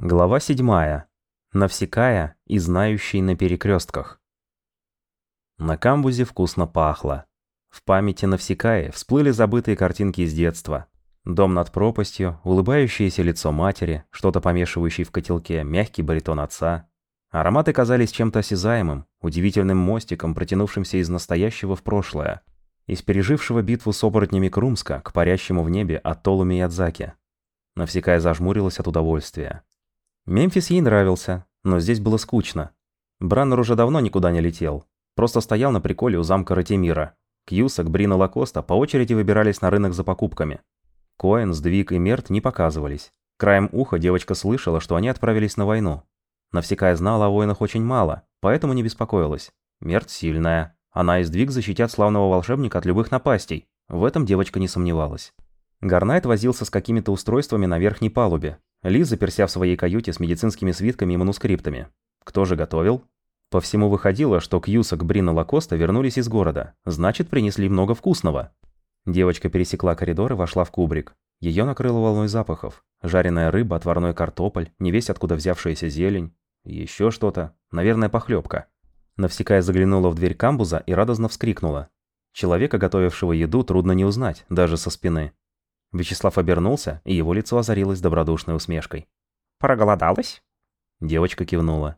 Глава 7. Навсекая и знающий на перекрестках. На камбузе вкусно пахло. В памяти Навсекая всплыли забытые картинки из детства. Дом над пропастью, улыбающееся лицо матери, что-то помешивающее в котелке, мягкий баритон отца. Ароматы казались чем-то осязаемым, удивительным мостиком, протянувшимся из настоящего в прошлое. Из пережившего битву с оборотнями Крумска к парящему в небе Атолу Миядзаки. Навсекая зажмурилась от удовольствия. Мемфис ей нравился, но здесь было скучно. Браннер уже давно никуда не летел. Просто стоял на приколе у замка Ратимира. Кьюсак, Брин и Лакоста по очереди выбирались на рынок за покупками. Коэн, Сдвиг и Мерт не показывались. Краем уха девочка слышала, что они отправились на войну. Навсекая знала о воинах очень мало, поэтому не беспокоилась. Мерт сильная. Она и Сдвиг защитят славного волшебника от любых напастей. В этом девочка не сомневалась. Гарнайт возился с какими-то устройствами на верхней палубе, ли заперся в своей каюте с медицинскими свитками и манускриптами. Кто же готовил? По всему выходило, что Кьюсак, Брин и Лакоста вернулись из города, значит, принесли много вкусного. Девочка пересекла коридор и вошла в кубрик. Ее накрыло волной запахов. Жареная рыба, отварной картополь, не весь откуда взявшаяся зелень. Еще что-то. Наверное, похлебка. Навсекая заглянула в дверь камбуза и радостно вскрикнула. Человека, готовившего еду, трудно не узнать, даже со спины. Вячеслав обернулся, и его лицо озарилось добродушной усмешкой. «Проголодалась?» Девочка кивнула.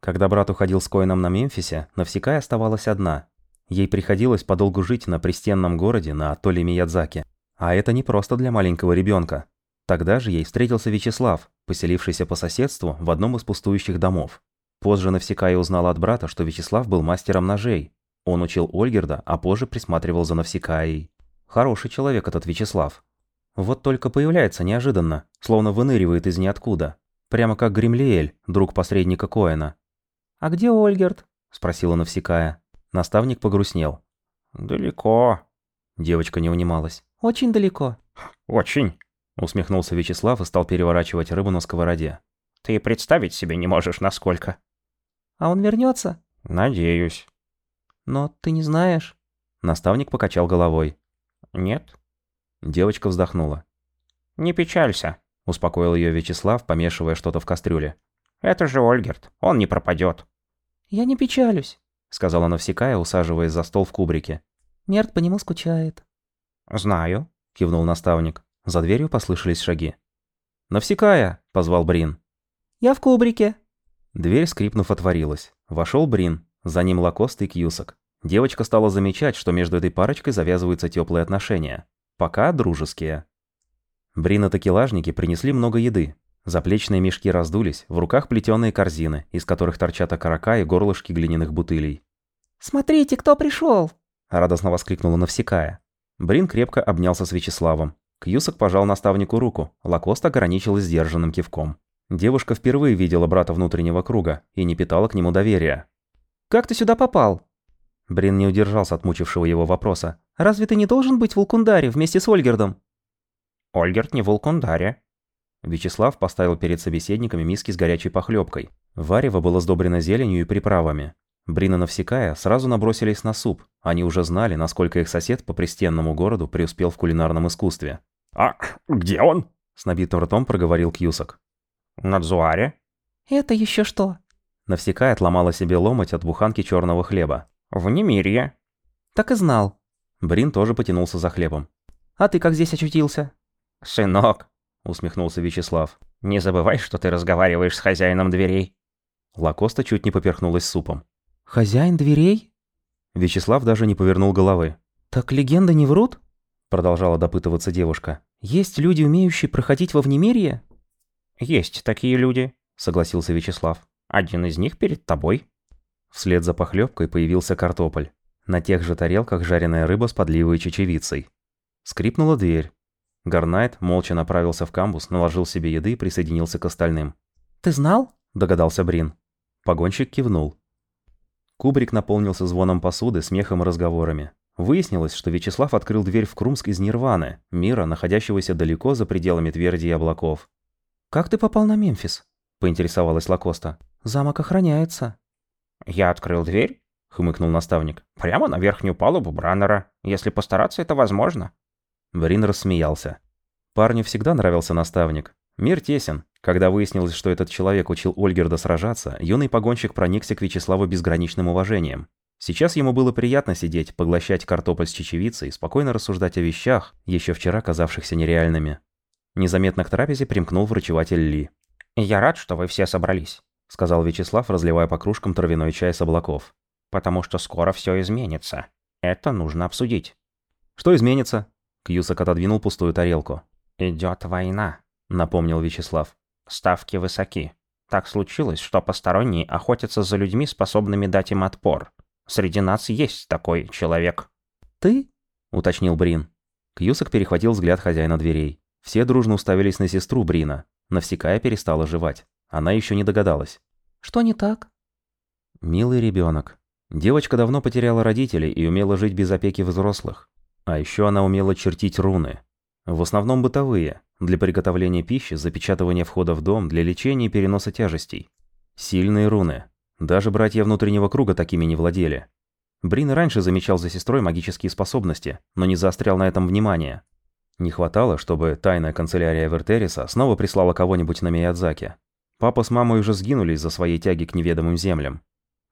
Когда брат уходил с Коином на Мемфисе, Навсекая оставалась одна. Ей приходилось подолгу жить на пристенном городе на атолле Миядзаки. А это не просто для маленького ребенка. Тогда же ей встретился Вячеслав, поселившийся по соседству в одном из пустующих домов. Позже Навсекая узнала от брата, что Вячеслав был мастером ножей. Он учил Ольгерда, а позже присматривал за Навсекаей. Хороший человек этот Вячеслав. Вот только появляется неожиданно, словно выныривает из ниоткуда. Прямо как Гремлиэль, друг посредника Коэна. «А где Ольгерт?» – спросила Навсекая. Наставник погрустнел. «Далеко». Девочка не унималась. «Очень далеко». «Очень», – усмехнулся Вячеслав и стал переворачивать рыбу на сковороде. «Ты представить себе не можешь, насколько». «А он вернется? «Надеюсь». «Но ты не знаешь». Наставник покачал головой. «Нет». Девочка вздохнула. «Не печалься», – успокоил ее Вячеслав, помешивая что-то в кастрюле. «Это же Ольгерт, он не пропадет». «Я не печалюсь», – сказала Навсекая, усаживаясь за стол в кубрике. «Мерт по нему скучает». «Знаю», – кивнул наставник. За дверью послышались шаги. «Навсекая!» – позвал Брин. «Я в кубрике». Дверь, скрипнув, отворилась. Вошел Брин, за ним Лакост и Кьюсак. Девочка стала замечать, что между этой парочкой завязываются теплые отношения. Пока дружеские. Брина такелажники принесли много еды. Заплечные мешки раздулись, в руках плетеные корзины, из которых торчат окорока и горлышки глиняных бутылей. «Смотрите, кто пришел!» – радостно воскликнула Навсекая. Брин крепко обнялся с Вячеславом. Кьюсак пожал наставнику руку, Лакост ограничилась сдержанным кивком. Девушка впервые видела брата внутреннего круга и не питала к нему доверия. «Как ты сюда попал?» Брин не удержался от мучившего его вопроса. «Разве ты не должен быть в Улкундаре вместе с Ольгердом?» «Ольгерд не в Улкундаре». Вячеслав поставил перед собеседниками миски с горячей похлебкой. Варево было сдобрено зеленью и приправами. Брина навсекая сразу набросились на суп. Они уже знали, насколько их сосед по пристенному городу преуспел в кулинарном искусстве. «А где он?» – с набитым ртом проговорил Кьюсак. «На Дзуаре». «Это еще что?» Навсекая отломала себе ломоть от буханки черного хлеба. «В Немирье». «Так и знал». Брин тоже потянулся за хлебом. «А ты как здесь очутился?» «Сынок», — усмехнулся Вячеслав. «не забывай, что ты разговариваешь с хозяином дверей». Лакоста чуть не поперхнулась супом. «Хозяин дверей?» Вячеслав даже не повернул головы. «Так легенды не врут?» Продолжала допытываться девушка. «Есть люди, умеющие проходить во внемирье?» «Есть такие люди», — согласился Вячеслав. «Один из них перед тобой». Вслед за похлебкой появился картополь. На тех же тарелках жареная рыба с подливой и чечевицей. Скрипнула дверь. Гарнайт молча направился в камбус, наложил себе еды и присоединился к остальным. «Ты знал?» – догадался Брин. Погонщик кивнул. Кубрик наполнился звоном посуды, смехом и разговорами. Выяснилось, что Вячеслав открыл дверь в Крумск из Нирваны, мира, находящегося далеко за пределами тверди и облаков. «Как ты попал на Мемфис?» – поинтересовалась Лакоста. «Замок охраняется». «Я открыл дверь?» — хмыкнул наставник. «Прямо на верхнюю палубу Браннера. Если постараться, это возможно». Брин рассмеялся. Парню всегда нравился наставник. Мир тесен, Когда выяснилось, что этот человек учил Ольгерда сражаться, юный погонщик проникся к Вячеславу безграничным уважением. Сейчас ему было приятно сидеть, поглощать картофель с чечевицей и спокойно рассуждать о вещах, еще вчера казавшихся нереальными. Незаметно к трапезе примкнул врачеватель Ли. «Я рад, что вы все собрались», — сказал Вячеслав, разливая по кружкам травяной чай с облаков. «Потому что скоро все изменится. Это нужно обсудить. «Что изменится?» Кьюсак отодвинул пустую тарелку. Идет война», — напомнил Вячеслав. Ставки высоки. Так случилось, что посторонние охотятся за людьми, способными дать им отпор. Среди нас есть такой человек. Ты? уточнил Брин. Кьюсак перехватил взгляд хозяина дверей. Все дружно уставились на сестру Брина. Навсекая перестала жевать. Она еще не догадалась. Что не так? Милый ребенок. Девочка давно потеряла родителей и умела жить без опеки взрослых. А еще она умела чертить руны. В основном бытовые, для приготовления пищи, запечатывания входа в дом, для лечения и переноса тяжестей. Сильные руны. Даже братья внутреннего круга такими не владели. Брин раньше замечал за сестрой магические способности, но не заострял на этом внимание. Не хватало, чтобы тайная канцелярия Вертериса снова прислала кого-нибудь на Миядзаки. Папа с мамой уже сгинули из-за своей тяги к неведомым землям.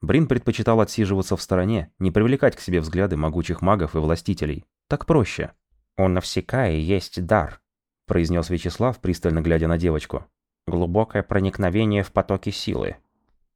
Брин предпочитал отсиживаться в стороне, не привлекать к себе взгляды могучих магов и властителей. Так проще. «У Навсекаи есть дар», произнес Вячеслав, пристально глядя на девочку. «Глубокое проникновение в потоки силы.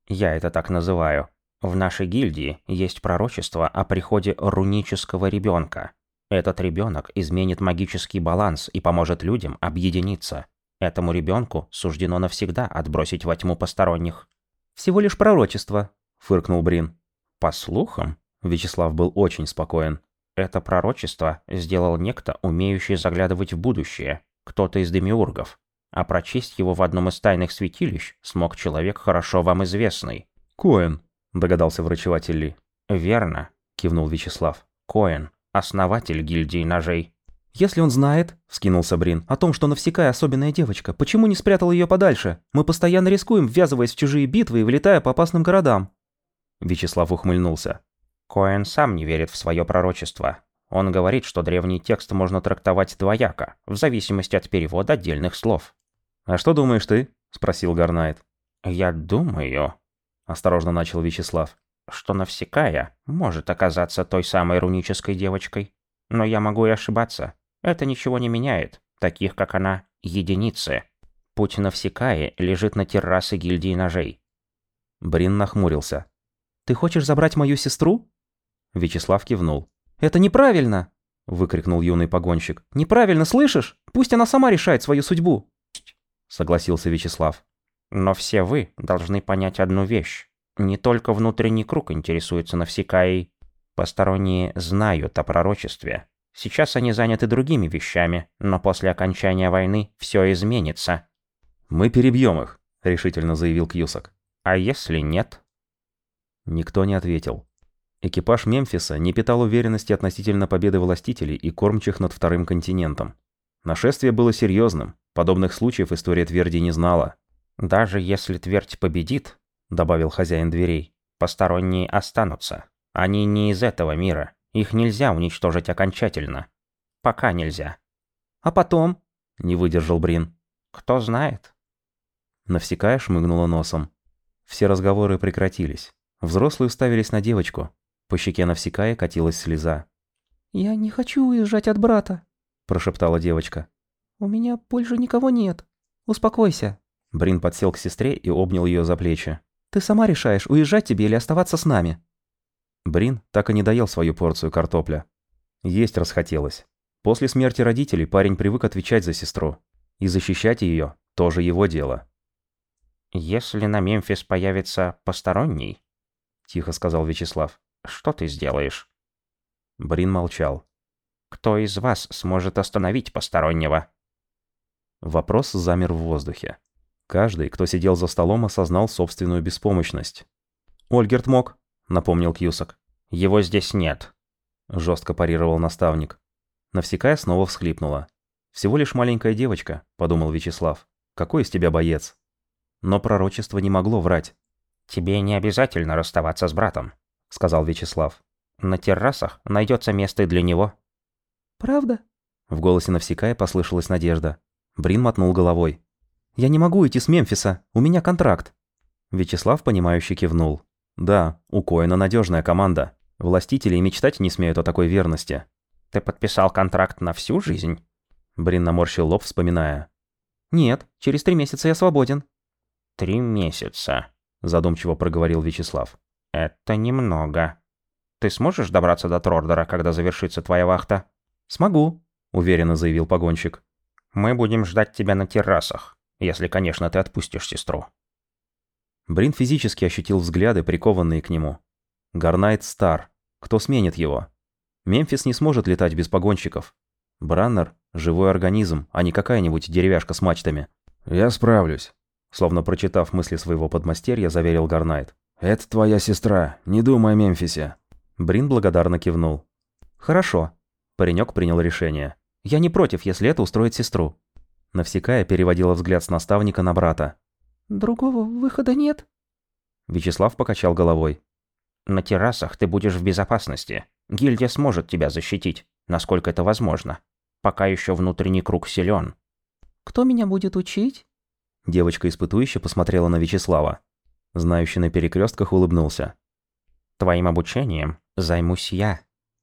Я это так называю. В нашей гильдии есть пророчество о приходе рунического ребенка. Этот ребенок изменит магический баланс и поможет людям объединиться. Этому ребенку суждено навсегда отбросить во тьму посторонних. Всего лишь пророчество, фыркнул Брин. По слухам, Вячеслав был очень спокоен. Это пророчество сделал некто, умеющий заглядывать в будущее, кто-то из демиургов. А прочесть его в одном из тайных святилищ смог человек, хорошо вам известный. «Коэн», — догадался врачеватель Ли. «Верно», — кивнул Вячеслав. «Коэн, основатель гильдии ножей». «Если он знает», — вскинулся Брин, — «о том, что Навсекая особенная девочка, почему не спрятал ее подальше? Мы постоянно рискуем, ввязываясь в чужие битвы и влетая по опасным городам». Вячеслав ухмыльнулся. Коэн сам не верит в свое пророчество. Он говорит, что древний текст можно трактовать двояко, в зависимости от перевода отдельных слов. «А что думаешь ты?» – спросил Гарнайт. «Я думаю», – осторожно начал Вячеслав, «что Навсекая может оказаться той самой рунической девочкой. Но я могу и ошибаться. Это ничего не меняет. Таких, как она, единицы. Путь Навсекаи лежит на террасе гильдии ножей». Брин нахмурился. «Ты хочешь забрать мою сестру?» Вячеслав кивнул. «Это неправильно!» – выкрикнул юный погонщик. «Неправильно, слышишь? Пусть она сама решает свою судьбу!» – согласился Вячеслав. «Но все вы должны понять одну вещь. Не только внутренний круг интересуется Навсекаей. Посторонние знают о пророчестве. Сейчас они заняты другими вещами, но после окончания войны все изменится». «Мы перебьем их», – решительно заявил Кьюсак. «А если нет?» Никто не ответил. Экипаж Мемфиса не питал уверенности относительно победы властителей и кормчих над вторым континентом. Нашествие было серьезным, подобных случаев история Тверди не знала. «Даже если Твердь победит», — добавил хозяин дверей, — «посторонние останутся. Они не из этого мира, их нельзя уничтожить окончательно. Пока нельзя». «А потом?» — не выдержал Брин. «Кто знает». Навсекая шмыгнула носом. Все разговоры прекратились. Взрослые уставились на девочку, по щеке Навсекая катилась слеза. «Я не хочу уезжать от брата», – прошептала девочка. «У меня больше никого нет. Успокойся». Брин подсел к сестре и обнял ее за плечи. «Ты сама решаешь, уезжать тебе или оставаться с нами». Брин так и не доел свою порцию картопля. Есть расхотелось. После смерти родителей парень привык отвечать за сестру. И защищать ее тоже его дело. «Если на Мемфис появится посторонний», – тихо сказал Вячеслав, что ты сделаешь?» Брин молчал. «Кто из вас сможет остановить постороннего?» Вопрос замер в воздухе. Каждый, кто сидел за столом, осознал собственную беспомощность. «Ольгерт мог», — напомнил Кьюсак. «Его здесь нет», — жестко парировал наставник. Навсекая снова всхлипнула. «Всего лишь маленькая девочка», — подумал Вячеслав. «Какой из тебя боец?» Но пророчество не могло врать. «Тебе не обязательно расставаться с братом», сказал Вячеслав. На террасах найдется место и для него. Правда? В голосе Навсекая послышалась надежда. Брин мотнул головой. Я не могу идти с Мемфиса, у меня контракт». Вячеслав, понимающе кивнул. «Да, у Коина надежная команда. Властители и мечтать не смеют о такой верности». «Ты подписал контракт на всю жизнь?» Брин наморщил лоб, вспоминая. «Нет, через три месяца я свободен». «Три месяца», – задумчиво проговорил Вячеслав. «Это немного. Ты сможешь добраться до Трордера, когда завершится твоя вахта?» «Смогу», – уверенно заявил погонщик. «Мы будем ждать тебя на террасах, если, конечно, ты отпустишь сестру». Брин физически ощутил взгляды, прикованные к нему. Гарнайт стар. Кто сменит его? Мемфис не сможет летать без погонщиков. Браннер – живой организм, а не какая-нибудь деревяшка с мачтами. «Я справлюсь», – словно прочитав мысли своего подмастерья, заверил Гарнайт. «Это твоя сестра, не думай о Мемфисе». Брин благодарно кивнул. «Хорошо». Паренек принял решение. «Я не против, если это устроит сестру». Навсекая переводила взгляд с наставника на брата. «Другого выхода нет?» Вячеслав покачал головой. «На террасах ты будешь в безопасности. Гильдия сможет тебя защитить, насколько это возможно. Пока еще внутренний круг силен. «Кто меня будет учить?» Девочка испытующе посмотрела на Вячеслава. Знающий на перекрестках улыбнулся. «Твоим обучением займусь я».